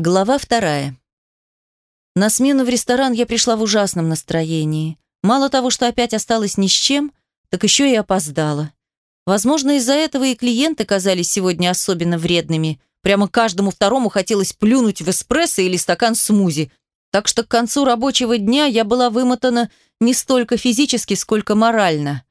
Глава вторая. На смену в ресторан я пришла в ужасном настроении. Мало того, что опять осталась ни с чем, так еще и опоздала. Возможно, из-за этого и клиенты казались сегодня особенно вредными. Прямо каждому второму хотелось плюнуть в эспрессо или стакан смузи. Так что к концу рабочего дня я была вымотана не столько физически, сколько морально.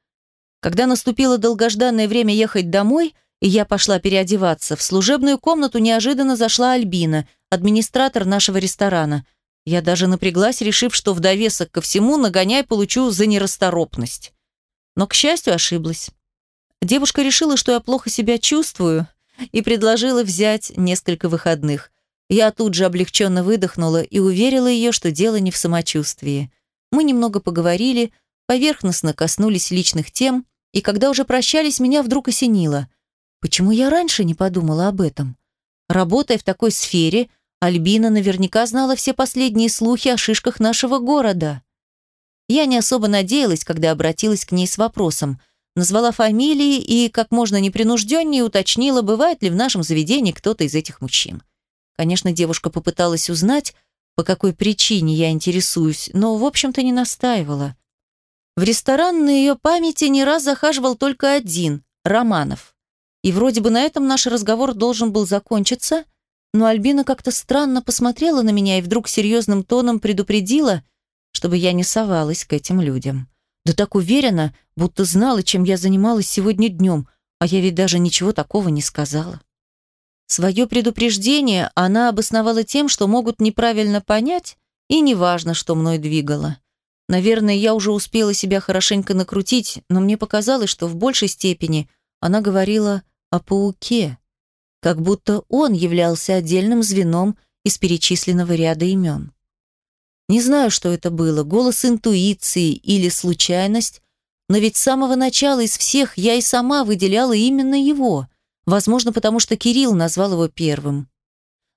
Когда наступило долгожданное время ехать домой, и я пошла переодеваться, в служебную комнату неожиданно зашла Альбина – администратор нашего ресторана. Я даже напряглась, решив, что в довесок ко всему нагоняй получу за нерасторопность. Но, к счастью, ошиблась. Девушка решила, что я плохо себя чувствую, и предложила взять несколько выходных. Я тут же облегченно выдохнула и уверила ее, что дело не в самочувствии. Мы немного поговорили, поверхностно коснулись личных тем, и когда уже прощались, меня вдруг осенило. Почему я раньше не подумала об этом? Работая в такой сфере, Альбина наверняка знала все последние слухи о шишках нашего города. Я не особо надеялась, когда обратилась к ней с вопросом. Назвала фамилии и, как можно непринужденнее, уточнила, бывает ли в нашем заведении кто-то из этих мужчин. Конечно, девушка попыталась узнать, по какой причине я интересуюсь, но, в общем-то, не настаивала. В ресторан на ее памяти не раз захаживал только один – Романов. И вроде бы на этом наш разговор должен был закончиться – но Альбина как-то странно посмотрела на меня и вдруг серьезным тоном предупредила, чтобы я не совалась к этим людям. Да так уверенно, будто знала, чем я занималась сегодня днем, а я ведь даже ничего такого не сказала. Свое предупреждение она обосновала тем, что могут неправильно понять, и неважно, что мной двигало. Наверное, я уже успела себя хорошенько накрутить, но мне показалось, что в большей степени она говорила о пауке как будто он являлся отдельным звеном из перечисленного ряда имен. Не знаю, что это было, голос интуиции или случайность, но ведь с самого начала из всех я и сама выделяла именно его, возможно, потому что Кирилл назвал его первым.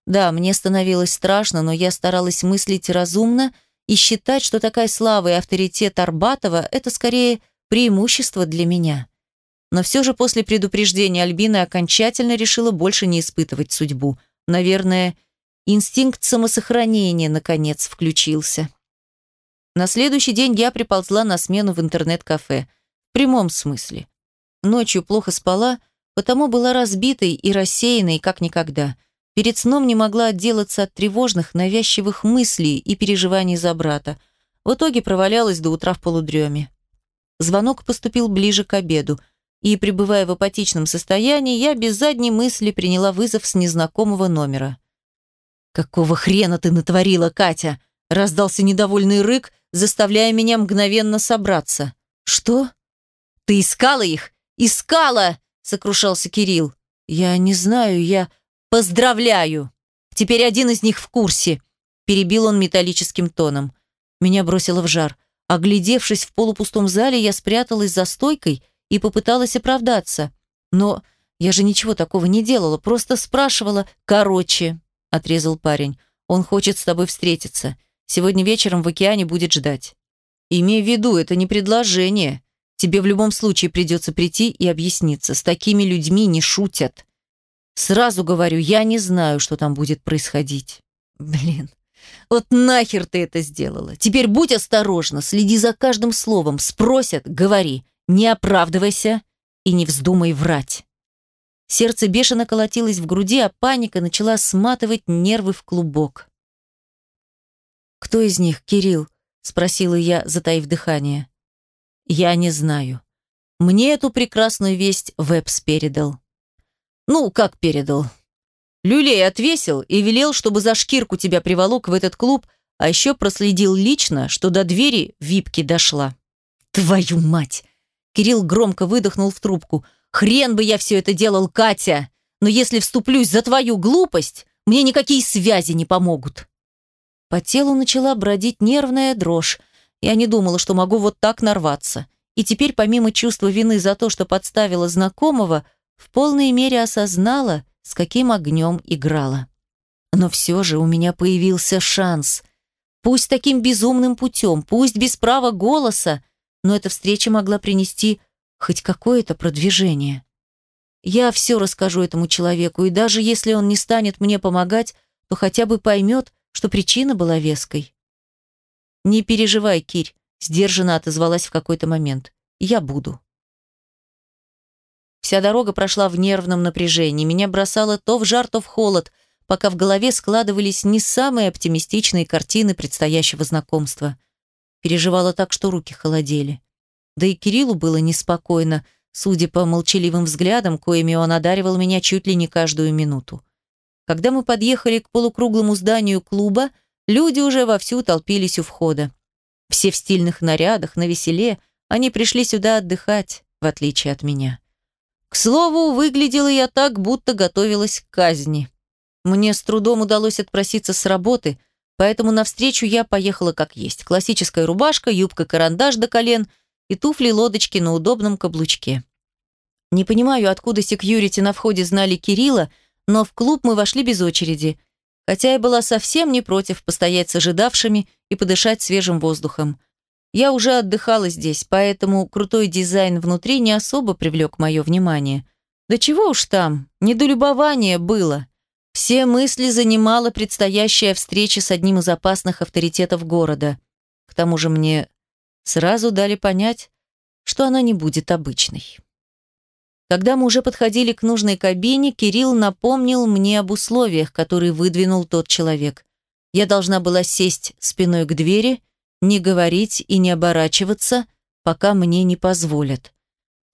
Да, мне становилось страшно, но я старалась мыслить разумно и считать, что такая слава и авторитет Арбатова – это скорее преимущество для меня. Но все же после предупреждения Альбины окончательно решила больше не испытывать судьбу. Наверное, инстинкт самосохранения наконец включился. На следующий день я приползла на смену в интернет-кафе. В прямом смысле. Ночью плохо спала, потому была разбитой и рассеянной, как никогда. Перед сном не могла отделаться от тревожных, навязчивых мыслей и переживаний за брата. В итоге провалялась до утра в полудреме. Звонок поступил ближе к обеду – и, пребывая в апатичном состоянии, я без задней мысли приняла вызов с незнакомого номера. «Какого хрена ты натворила, Катя?» – раздался недовольный рык, заставляя меня мгновенно собраться. «Что? Ты искала их? Искала!» – сокрушался Кирилл. «Я не знаю, я...» «Поздравляю! Теперь один из них в курсе!» – перебил он металлическим тоном. Меня бросило в жар. Оглядевшись в полупустом зале, я спряталась за стойкой – и попыталась оправдаться. Но я же ничего такого не делала, просто спрашивала. «Короче», — отрезал парень, — «он хочет с тобой встретиться. Сегодня вечером в океане будет ждать». «Имей в виду, это не предложение. Тебе в любом случае придется прийти и объясниться. С такими людьми не шутят». «Сразу говорю, я не знаю, что там будет происходить». «Блин, вот нахер ты это сделала? Теперь будь осторожна, следи за каждым словом. Спросят, говори. Не оправдывайся и не вздумай врать. Сердце бешено колотилось в груди, а паника начала сматывать нервы в клубок. «Кто из них, Кирилл?» — спросила я, затаив дыхание. «Я не знаю. Мне эту прекрасную весть Вебс передал». «Ну, как передал?» «Люлей отвесил и велел, чтобы за шкирку тебя приволок в этот клуб, а еще проследил лично, что до двери випки дошла». «Твою мать!» Кирилл громко выдохнул в трубку. «Хрен бы я все это делал, Катя! Но если вступлюсь за твою глупость, мне никакие связи не помогут!» По телу начала бродить нервная дрожь. Я не думала, что могу вот так нарваться. И теперь, помимо чувства вины за то, что подставила знакомого, в полной мере осознала, с каким огнем играла. Но все же у меня появился шанс. Пусть таким безумным путем, пусть без права голоса, но эта встреча могла принести хоть какое-то продвижение. Я все расскажу этому человеку, и даже если он не станет мне помогать, то хотя бы поймет, что причина была веской. «Не переживай, Кирь», — сдержанно отозвалась в какой-то момент. «Я буду». Вся дорога прошла в нервном напряжении. Меня бросало то в жар, то в холод, пока в голове складывались не самые оптимистичные картины предстоящего знакомства. Переживала так, что руки холодели. Да и Кириллу было неспокойно, судя по молчаливым взглядам, коими он одаривал меня чуть ли не каждую минуту. Когда мы подъехали к полукруглому зданию клуба, люди уже вовсю толпились у входа. Все в стильных нарядах, на веселе, они пришли сюда отдыхать, в отличие от меня. К слову, выглядела я так, будто готовилась к казни. Мне с трудом удалось отпроситься с работы, поэтому навстречу я поехала как есть. Классическая рубашка, юбка-карандаш до колен и туфли-лодочки на удобном каблучке. Не понимаю, откуда секьюрити на входе знали Кирилла, но в клуб мы вошли без очереди, хотя я была совсем не против постоять с ожидавшими и подышать свежим воздухом. Я уже отдыхала здесь, поэтому крутой дизайн внутри не особо привлек мое внимание. Да чего уж там, недолюбование было. Все мысли занимала предстоящая встреча с одним из опасных авторитетов города. К тому же мне сразу дали понять, что она не будет обычной. Когда мы уже подходили к нужной кабине, Кирилл напомнил мне об условиях, которые выдвинул тот человек. Я должна была сесть спиной к двери не говорить и не оборачиваться, пока мне не позволят.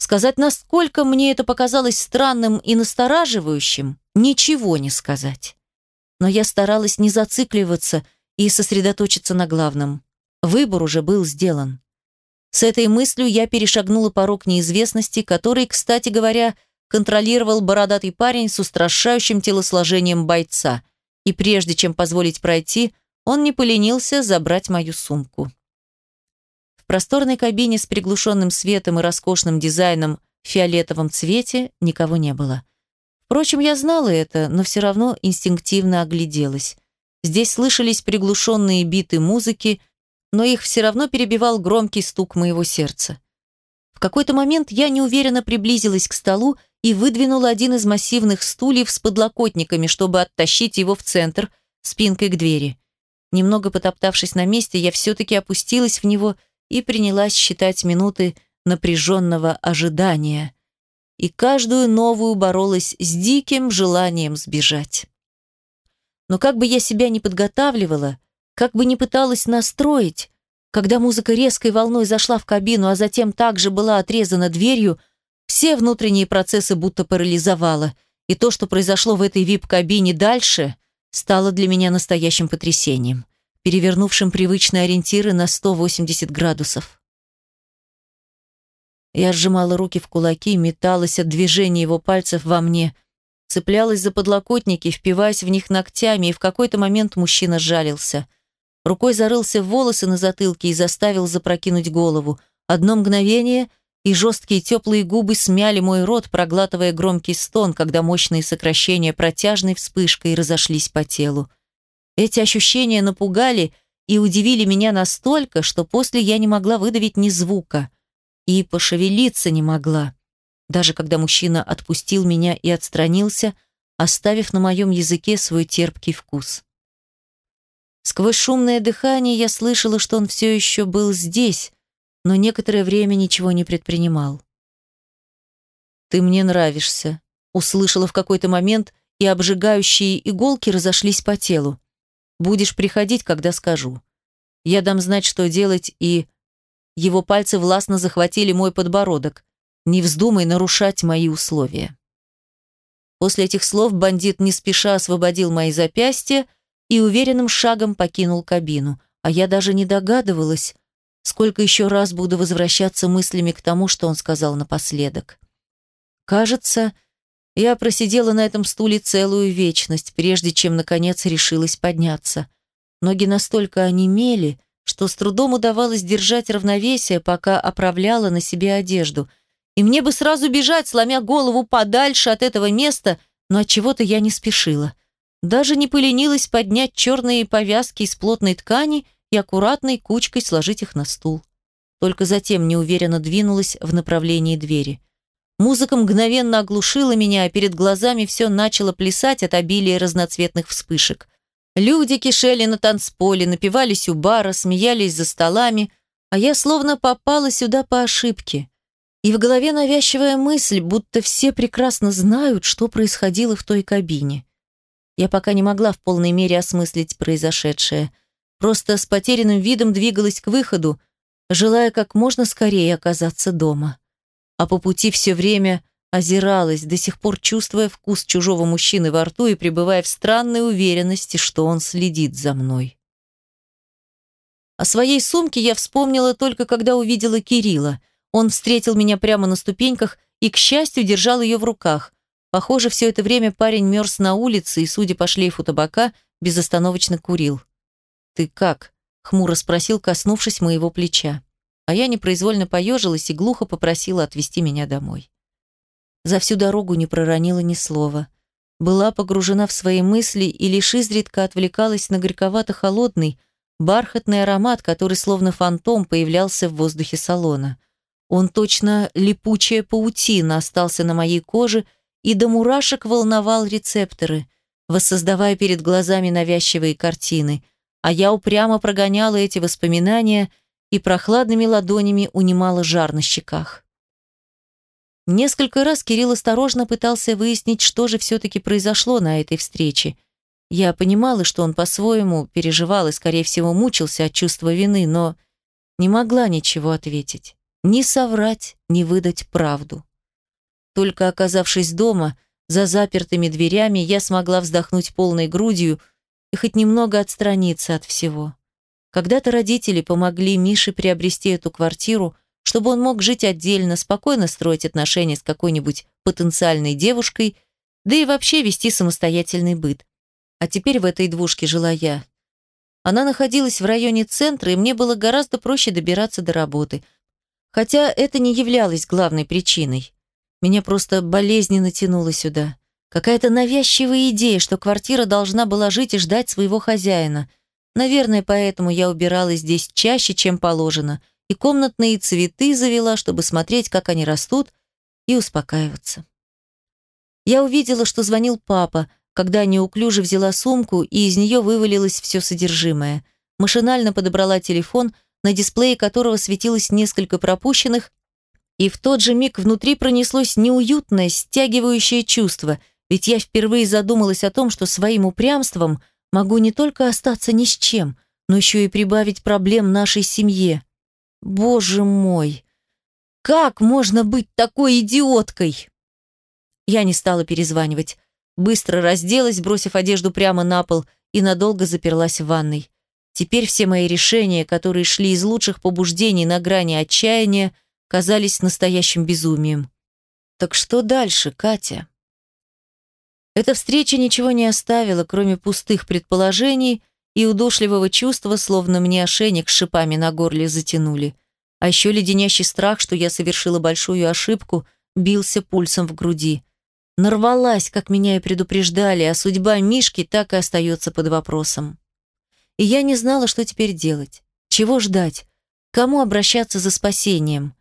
Сказать, насколько мне это показалось странным и настораживающим, ничего не сказать. Но я старалась не зацикливаться и сосредоточиться на главном. Выбор уже был сделан. С этой мыслью я перешагнула порог неизвестности, который, кстати говоря, контролировал бородатый парень с устрашающим телосложением бойца. И прежде чем позволить пройти, он не поленился забрать мою сумку. В просторной кабине с приглушенным светом и роскошным дизайном в фиолетовом цвете никого не было. Впрочем, я знала это, но все равно инстинктивно огляделась. Здесь слышались приглушенные биты музыки, но их все равно перебивал громкий стук моего сердца. В какой-то момент я неуверенно приблизилась к столу и выдвинула один из массивных стульев с подлокотниками, чтобы оттащить его в центр, спинкой к двери. Немного потоптавшись на месте, я все-таки опустилась в него и принялась считать минуты напряженного ожидания. И каждую новую боролась с диким желанием сбежать. Но как бы я себя ни подготавливала, как бы ни пыталась настроить, когда музыка резкой волной зашла в кабину, а затем также была отрезана дверью, все внутренние процессы будто парализовало, и то, что произошло в этой вип-кабине дальше, стало для меня настоящим потрясением, перевернувшим привычные ориентиры на 180 градусов. Я сжимала руки в кулаки, металась от движения его пальцев во мне, цеплялась за подлокотники, впиваясь в них ногтями, и в какой-то момент мужчина сжалился. Рукой зарылся в волосы на затылке и заставил запрокинуть голову. Одно мгновение — и жесткие теплые губы смяли мой рот, проглатывая громкий стон, когда мощные сокращения протяжной вспышкой разошлись по телу. Эти ощущения напугали и удивили меня настолько, что после я не могла выдавить ни звука. И пошевелиться не могла, даже когда мужчина отпустил меня и отстранился, оставив на моем языке свой терпкий вкус. Сквозь шумное дыхание я слышала, что он все еще был здесь, но некоторое время ничего не предпринимал. «Ты мне нравишься», — услышала в какой-то момент, и обжигающие иголки разошлись по телу. «Будешь приходить, когда скажу. Я дам знать, что делать, и...» Его пальцы властно захватили мой подбородок. «Не вздумай нарушать мои условия». После этих слов бандит не спеша освободил мои запястья и уверенным шагом покинул кабину, а я даже не догадывалась, Сколько еще раз буду возвращаться мыслями к тому, что он сказал напоследок. Кажется, я просидела на этом стуле целую вечность, прежде чем, наконец, решилась подняться. Ноги настолько онемели, что с трудом удавалось держать равновесие, пока оправляла на себе одежду. И мне бы сразу бежать, сломя голову подальше от этого места, но от чего то я не спешила. Даже не поленилась поднять черные повязки из плотной ткани и аккуратной кучкой сложить их на стул. Только затем неуверенно двинулась в направлении двери. Музыка мгновенно оглушила меня, а перед глазами все начало плясать от обилия разноцветных вспышек. Люди кишели на танцполе, напивались у бара, смеялись за столами, а я словно попала сюда по ошибке. И в голове навязчивая мысль, будто все прекрасно знают, что происходило в той кабине. Я пока не могла в полной мере осмыслить произошедшее. Просто с потерянным видом двигалась к выходу, желая как можно скорее оказаться дома. А по пути все время озиралась, до сих пор чувствуя вкус чужого мужчины во рту и пребывая в странной уверенности, что он следит за мной. О своей сумке я вспомнила только когда увидела Кирилла. Он встретил меня прямо на ступеньках и, к счастью, держал ее в руках. Похоже, все это время парень мерз на улице и, судя по шлейфу табака, безостановочно курил. «Ты как?» — хмуро спросил, коснувшись моего плеча. А я непроизвольно поежилась и глухо попросила отвезти меня домой. За всю дорогу не проронила ни слова. Была погружена в свои мысли и лишь изредка отвлекалась на горьковато-холодный, бархатный аромат, который словно фантом появлялся в воздухе салона. Он точно липучая паутина остался на моей коже и до мурашек волновал рецепторы, воссоздавая перед глазами навязчивые картины, а я упрямо прогоняла эти воспоминания и прохладными ладонями унимала жар на щеках. Несколько раз Кирилл осторожно пытался выяснить, что же все-таки произошло на этой встрече. Я понимала, что он по-своему переживал и, скорее всего, мучился от чувства вины, но не могла ничего ответить. Ни соврать, ни выдать правду. Только оказавшись дома, за запертыми дверями, я смогла вздохнуть полной грудью и хоть немного отстраниться от всего. Когда-то родители помогли Мише приобрести эту квартиру, чтобы он мог жить отдельно, спокойно строить отношения с какой-нибудь потенциальной девушкой, да и вообще вести самостоятельный быт. А теперь в этой двушке жила я. Она находилась в районе центра, и мне было гораздо проще добираться до работы. Хотя это не являлось главной причиной. Меня просто болезненно тянуло сюда. Какая-то навязчивая идея, что квартира должна была жить и ждать своего хозяина. Наверное, поэтому я убиралась здесь чаще, чем положено – и комнатные цветы завела, чтобы смотреть, как они растут, и успокаиваться. Я увидела, что звонил папа, когда неуклюже взяла сумку, и из нее вывалилось все содержимое. Машинально подобрала телефон, на дисплее которого светилось несколько пропущенных, и в тот же миг внутри пронеслось неуютное, стягивающее чувство, ведь я впервые задумалась о том, что своим упрямством могу не только остаться ни с чем, но еще и прибавить проблем нашей семье. Боже мой! Как можно быть такой идиоткой? Я не стала перезванивать. Быстро разделась, бросив одежду прямо на пол, и надолго заперлась в ванной. Теперь все мои решения, которые шли из лучших побуждений на грани отчаяния, казались настоящим безумием. Так что дальше, Катя? Эта встреча ничего не оставила, кроме пустых предположений и удушливого чувства, словно мне ошейник с шипами на горле затянули. А еще леденящий страх, что я совершила большую ошибку, бился пульсом в груди. Нарвалась, как меня и предупреждали, а судьба Мишки так и остается под вопросом. И я не знала, что теперь делать. Чего ждать? Кому обращаться за спасением?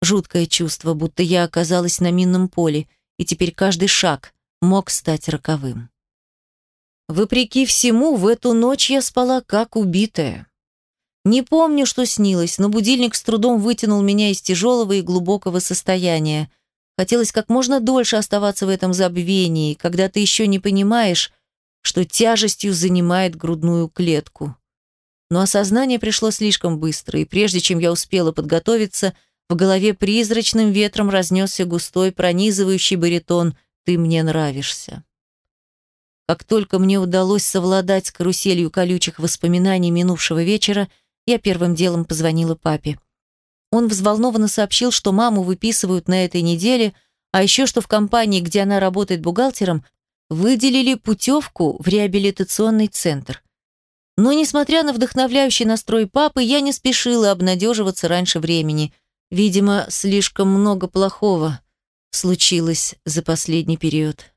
Жуткое чувство, будто я оказалась на минном поле, и теперь каждый шаг мог стать роковым. Вопреки всему, в эту ночь я спала как убитая. Не помню, что снилось, но будильник с трудом вытянул меня из тяжелого и глубокого состояния. Хотелось как можно дольше оставаться в этом забвении, когда ты еще не понимаешь, что тяжестью занимает грудную клетку. Но осознание пришло слишком быстро, и прежде чем я успела подготовиться, в голове призрачным ветром разнесся густой, пронизывающий баритон «Ты мне нравишься». Как только мне удалось совладать с каруселью колючих воспоминаний минувшего вечера, я первым делом позвонила папе. Он взволнованно сообщил, что маму выписывают на этой неделе, а еще что в компании, где она работает бухгалтером, выделили путевку в реабилитационный центр. Но, несмотря на вдохновляющий настрой папы, я не спешила обнадеживаться раньше времени. Видимо, слишком много плохого случилось за последний период.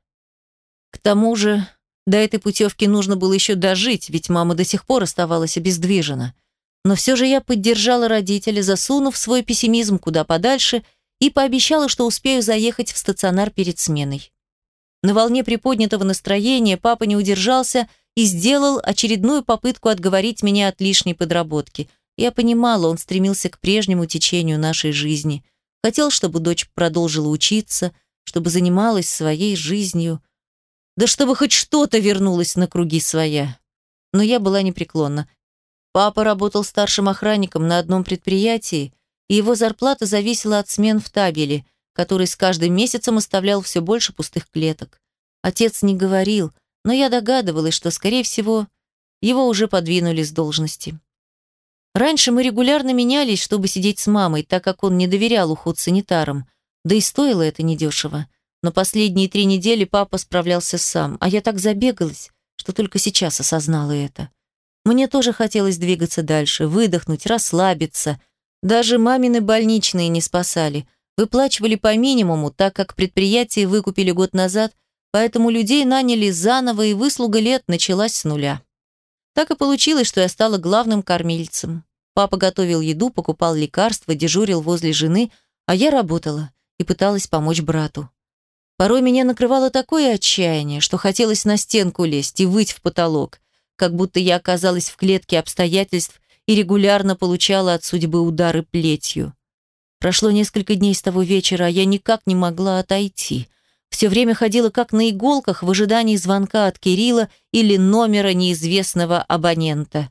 К тому же до этой путевки нужно было еще дожить, ведь мама до сих пор оставалась обездвижена. Но все же я поддержала родителя, засунув свой пессимизм куда подальше и пообещала, что успею заехать в стационар перед сменой. На волне приподнятого настроения папа не удержался и сделал очередную попытку отговорить меня от лишней подработки. Я понимала, он стремился к прежнему течению нашей жизни. Хотел, чтобы дочь продолжила учиться, чтобы занималась своей жизнью. Да чтобы хоть что-то вернулось на круги своя. Но я была непреклонна. Папа работал старшим охранником на одном предприятии, и его зарплата зависела от смен в табеле, который с каждым месяцем оставлял все больше пустых клеток. Отец не говорил, но я догадывалась, что, скорее всего, его уже подвинули с должности. Раньше мы регулярно менялись, чтобы сидеть с мамой, так как он не доверял уход санитарам. Да и стоило это недешево. Но последние три недели папа справлялся сам, а я так забегалась, что только сейчас осознала это. Мне тоже хотелось двигаться дальше, выдохнуть, расслабиться. Даже мамины больничные не спасали. Выплачивали по минимуму, так как предприятие выкупили год назад, поэтому людей наняли заново, и выслуга лет началась с нуля. Так и получилось, что я стала главным кормильцем. Папа готовил еду, покупал лекарства, дежурил возле жены, а я работала и пыталась помочь брату. Порой меня накрывало такое отчаяние, что хотелось на стенку лезть и выть в потолок, как будто я оказалась в клетке обстоятельств и регулярно получала от судьбы удары плетью. Прошло несколько дней с того вечера, а я никак не могла отойти – все время ходила как на иголках в ожидании звонка от Кирилла или номера неизвестного абонента.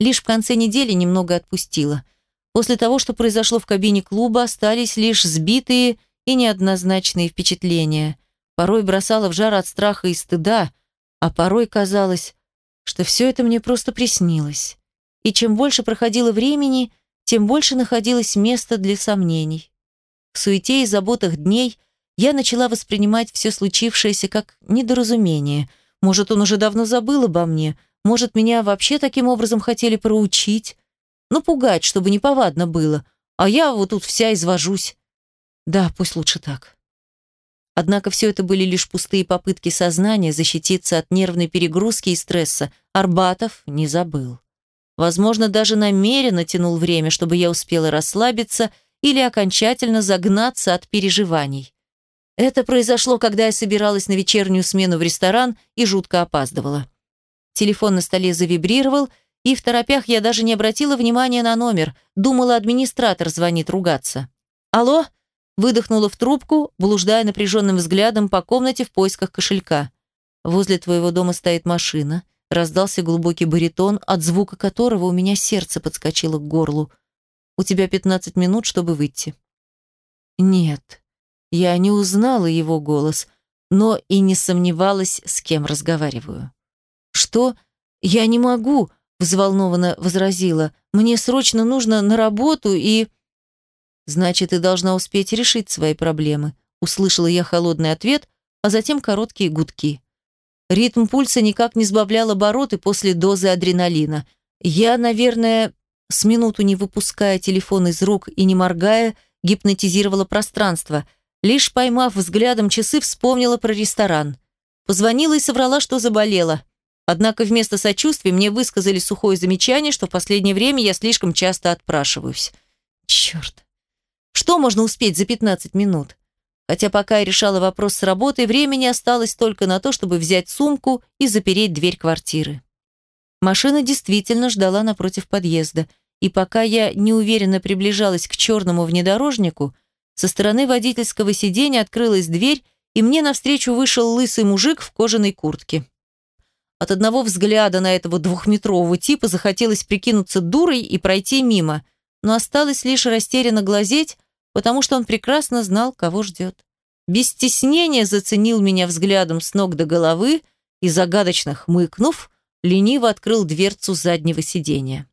Лишь в конце недели немного отпустила. После того, что произошло в кабине клуба, остались лишь сбитые и неоднозначные впечатления. Порой бросала в жар от страха и стыда, а порой казалось, что все это мне просто приснилось. И чем больше проходило времени, тем больше находилось места для сомнений. В суете и заботах дней я начала воспринимать все случившееся как недоразумение. Может, он уже давно забыл обо мне, может, меня вообще таким образом хотели проучить. Ну, пугать, чтобы неповадно было. А я вот тут вся извожусь. Да, пусть лучше так. Однако все это были лишь пустые попытки сознания защититься от нервной перегрузки и стресса. Арбатов не забыл. Возможно, даже намеренно тянул время, чтобы я успела расслабиться или окончательно загнаться от переживаний. Это произошло, когда я собиралась на вечернюю смену в ресторан и жутко опаздывала. Телефон на столе завибрировал, и в торопях я даже не обратила внимания на номер, думала, администратор звонит ругаться. «Алло?» – выдохнула в трубку, блуждая напряженным взглядом по комнате в поисках кошелька. «Возле твоего дома стоит машина», – раздался глубокий баритон, от звука которого у меня сердце подскочило к горлу. «У тебя 15 минут, чтобы выйти». «Нет», я не узнала его голос, но и не сомневалась, с кем разговариваю. «Что? Я не могу!» – взволнованно возразила. «Мне срочно нужно на работу и...» «Значит, ты должна успеть решить свои проблемы», – услышала я холодный ответ, а затем короткие гудки. Ритм пульса никак не сбавлял обороты после дозы адреналина. Я, наверное, с минуту не выпуская телефон из рук и не моргая, гипнотизировала пространство – Лишь поймав взглядом часы, вспомнила про ресторан. Позвонила и соврала, что заболела. Однако вместо сочувствия мне высказали сухое замечание, что в последнее время я слишком часто отпрашиваюсь. Черт. Что можно успеть за 15 минут? Хотя пока я решала вопрос с работой, времени осталось только на то, чтобы взять сумку и запереть дверь квартиры. Машина действительно ждала напротив подъезда, и пока я неуверенно приближалась к черному внедорожнику, со стороны водительского сиденья открылась дверь, и мне навстречу вышел лысый мужик в кожаной куртке. От одного взгляда на этого двухметрового типа захотелось прикинуться дурой и пройти мимо, но осталось лишь растерянно глазеть, потому что он прекрасно знал, кого ждет. Без стеснения заценил меня взглядом с ног до головы и, загадочно хмыкнув, лениво открыл дверцу заднего сиденья.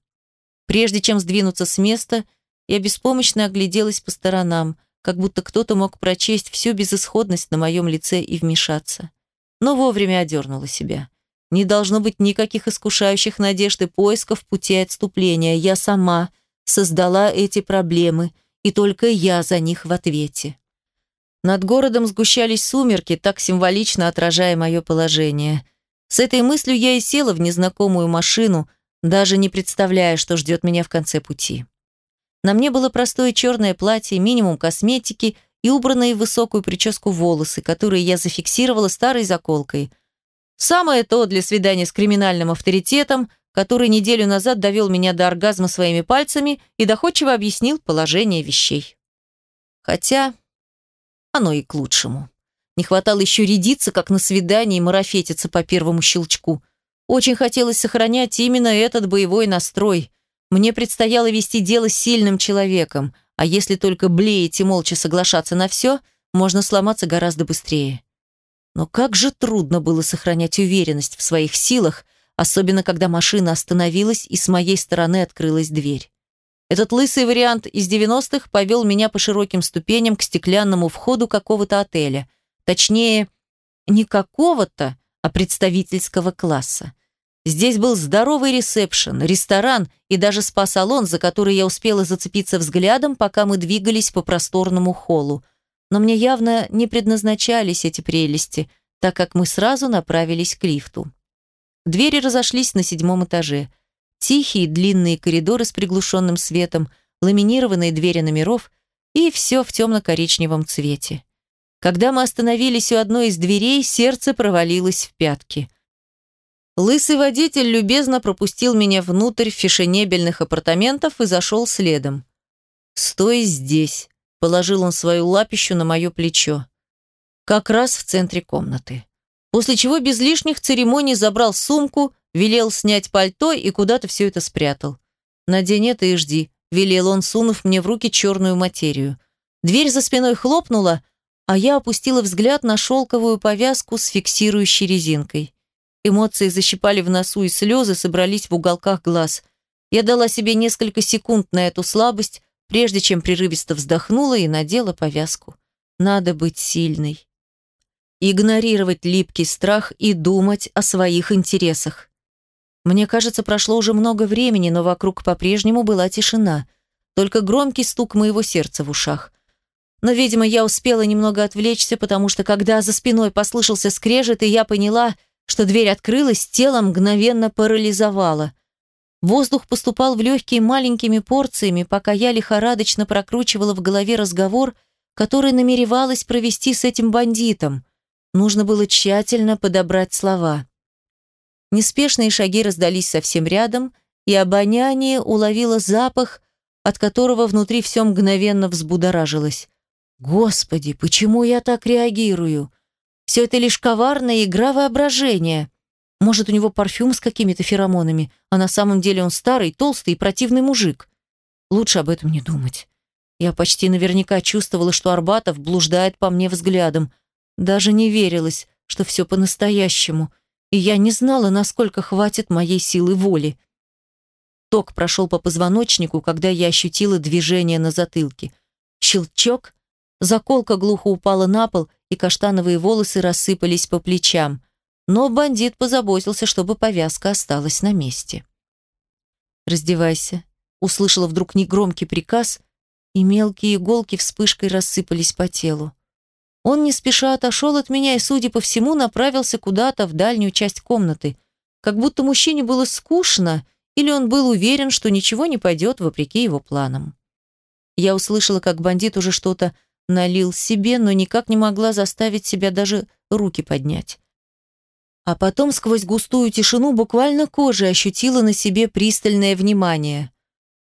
Прежде чем сдвинуться с места, я беспомощно огляделась по сторонам – как будто кто-то мог прочесть всю безысходность на моем лице и вмешаться. Но вовремя одернула себя. Не должно быть никаких искушающих надежд и поисков пути отступления. Я сама создала эти проблемы, и только я за них в ответе. Над городом сгущались сумерки, так символично отражая мое положение. С этой мыслью я и села в незнакомую машину, даже не представляя, что ждет меня в конце пути. На мне было простое черное платье, минимум косметики и убранные в высокую прическу волосы, которые я зафиксировала старой заколкой. Самое то для свидания с криминальным авторитетом, который неделю назад довел меня до оргазма своими пальцами и доходчиво объяснил положение вещей. Хотя оно и к лучшему. Не хватало еще рядиться, как на свидании, марафетиться по первому щелчку. Очень хотелось сохранять именно этот боевой настрой. Мне предстояло вести дело с сильным человеком, а если только блеять и молча соглашаться на все, можно сломаться гораздо быстрее. Но как же трудно было сохранять уверенность в своих силах, особенно когда машина остановилась и с моей стороны открылась дверь. Этот лысый вариант из 90-х повел меня по широким ступеням к стеклянному входу какого-то отеля. Точнее, не какого-то, а представительского класса. Здесь был здоровый ресепшн, ресторан и даже спа-салон, за который я успела зацепиться взглядом, пока мы двигались по просторному холлу. Но мне явно не предназначались эти прелести, так как мы сразу направились к лифту. Двери разошлись на седьмом этаже. Тихие длинные коридоры с приглушенным светом, ламинированные двери номеров и все в темно-коричневом цвете. Когда мы остановились у одной из дверей, сердце провалилось в пятки. Лысый водитель любезно пропустил меня внутрь фешенебельных апартаментов и зашел следом. «Стой здесь», — положил он свою лапищу на мое плечо. Как раз в центре комнаты после чего без лишних церемоний забрал сумку, велел снять пальто и куда-то все это спрятал. «Надень это и жди», – велел он, сунув мне в руки черную материю. Дверь за спиной хлопнула, а я опустила взгляд на шелковую повязку с фиксирующей резинкой. Эмоции защипали в носу, и слезы собрались в уголках глаз. Я дала себе несколько секунд на эту слабость, прежде чем прерывисто вздохнула и надела повязку. Надо быть сильной игнорировать липкий страх и думать о своих интересах. Мне кажется, прошло уже много времени, но вокруг по-прежнему была тишина, только громкий стук моего сердца в ушах. Но, видимо, я успела немного отвлечься, потому что когда за спиной послышался скрежет, и я поняла, что дверь открылась, тело мгновенно парализовало. Воздух поступал в легкие маленькими порциями, пока я лихорадочно прокручивала в голове разговор, который намеревалась провести с этим бандитом. Нужно было тщательно подобрать слова. Неспешные шаги раздались совсем рядом, и обоняние уловило запах, от которого внутри все мгновенно взбудоражилось. «Господи, почему я так реагирую? Все это лишь коварная игра воображения. Может, у него парфюм с какими-то феромонами, а на самом деле он старый, толстый и противный мужик. Лучше об этом не думать. Я почти наверняка чувствовала, что Арбатов блуждает по мне взглядом, даже не верилось, что все по-настоящему, и я не знала, насколько хватит моей силы воли. Ток прошел по позвоночнику, когда я ощутила движение на затылке. Щелчок, заколка глухо упала на пол, и каштановые волосы рассыпались по плечам. Но бандит позаботился, чтобы повязка осталась на месте. «Раздевайся», — услышала вдруг негромкий приказ, и мелкие иголки вспышкой рассыпались по телу. Он не спеша отошел от меня и, судя по всему, направился куда-то в дальнюю часть комнаты, как будто мужчине было скучно или он был уверен, что ничего не пойдет вопреки его планам. Я услышала, как бандит уже что-то налил себе, но никак не могла заставить себя даже руки поднять. А потом сквозь густую тишину буквально кожей ощутила на себе пристальное внимание.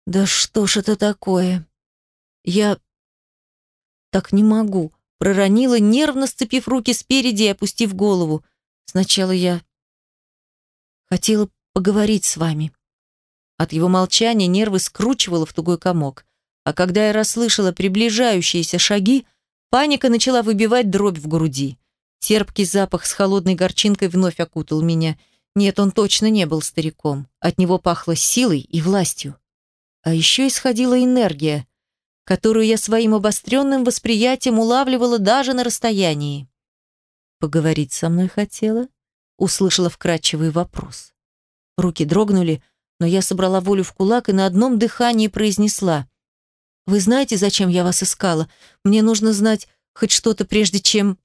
«Да что ж это такое? Я так не могу. Проронила, нервно сцепив руки спереди и опустив голову. Сначала я хотела поговорить с вами. От его молчания нервы скручивало в тугой комок. А когда я расслышала приближающиеся шаги, паника начала выбивать дробь в груди. Терпкий запах с холодной горчинкой вновь окутал меня. Нет, он точно не был стариком. От него пахло силой и властью. А еще исходила энергия, которую я своим обостренным восприятием улавливала даже на расстоянии. «Поговорить со мной хотела?» — услышала вкрадчивый вопрос. Руки дрогнули, но я собрала волю в кулак и на одном дыхании произнесла. «Вы знаете, зачем я вас искала? Мне нужно знать хоть что-то, прежде чем...»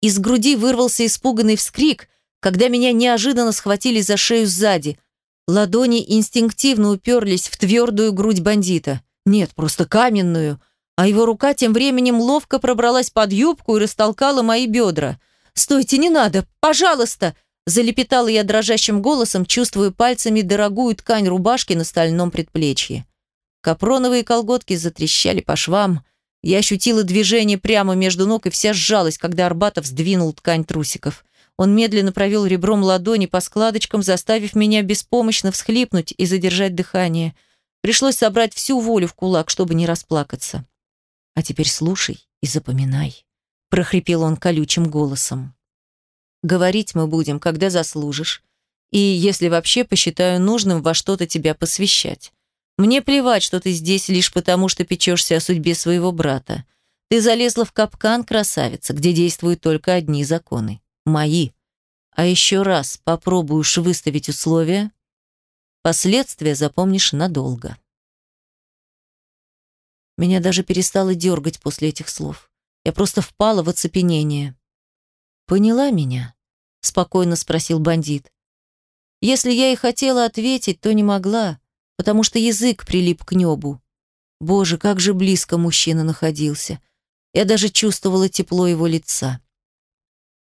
Из груди вырвался испуганный вскрик, когда меня неожиданно схватили за шею сзади. Ладони инстинктивно уперлись в твердую грудь бандита. Нет, просто каменную. А его рука тем временем ловко пробралась под юбку и растолкала мои бедра. Стойте, не надо! Пожалуйста!» Залепетала я дрожащим голосом, чувствуя пальцами дорогую ткань рубашки на стальном предплечье. Капроновые колготки затрещали по швам. Я ощутила движение прямо между ног и вся сжалась, когда Арбатов сдвинул ткань трусиков. Он медленно провел ребром ладони по складочкам, заставив меня беспомощно всхлипнуть и задержать дыхание. Пришлось собрать всю волю в кулак, чтобы не расплакаться. «А теперь слушай и запоминай», — прохрипел он колючим голосом. «Говорить мы будем, когда заслужишь, и если вообще посчитаю нужным во что-то тебя посвящать. Мне плевать, что ты здесь лишь потому, что печешься о судьбе своего брата. Ты залезла в капкан, красавица, где действуют только одни законы. Мои. А еще раз попробуешь выставить условия, последствия запомнишь надолго. Меня даже перестало дергать после этих слов. Я просто впала в оцепенение. «Поняла меня?» — спокойно спросил бандит. Если я и хотела ответить, то не могла, потому что язык прилип к небу. Боже, как же близко мужчина находился. Я даже чувствовала тепло его лица.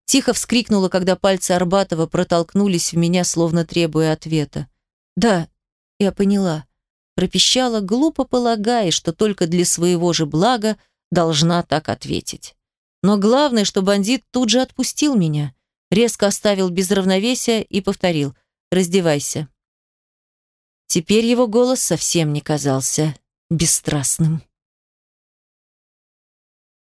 Тихо вскрикнула, когда пальцы Арбатова протолкнулись в меня, словно требуя ответа. «Да, я поняла». Пропищала, глупо полагая, что только для своего же блага должна так ответить. Но главное, что бандит тут же отпустил меня, резко оставил без равновесия и повторил «Раздевайся». Теперь его голос совсем не казался бесстрастным.